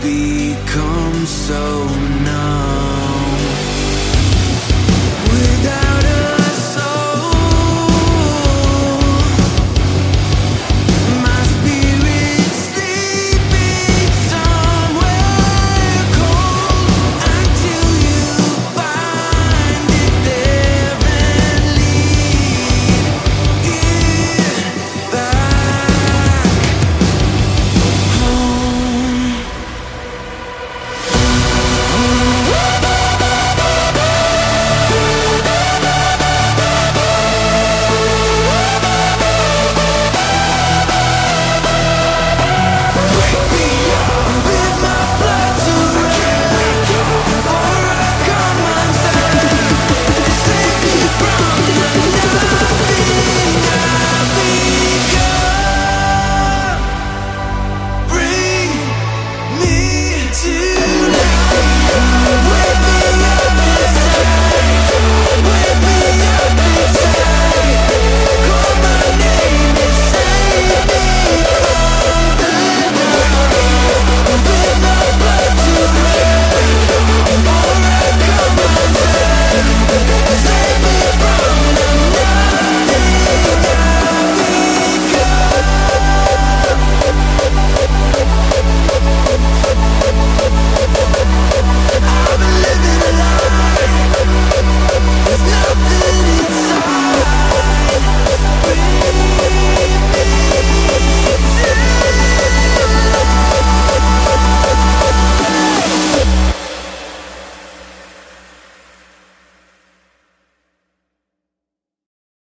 become so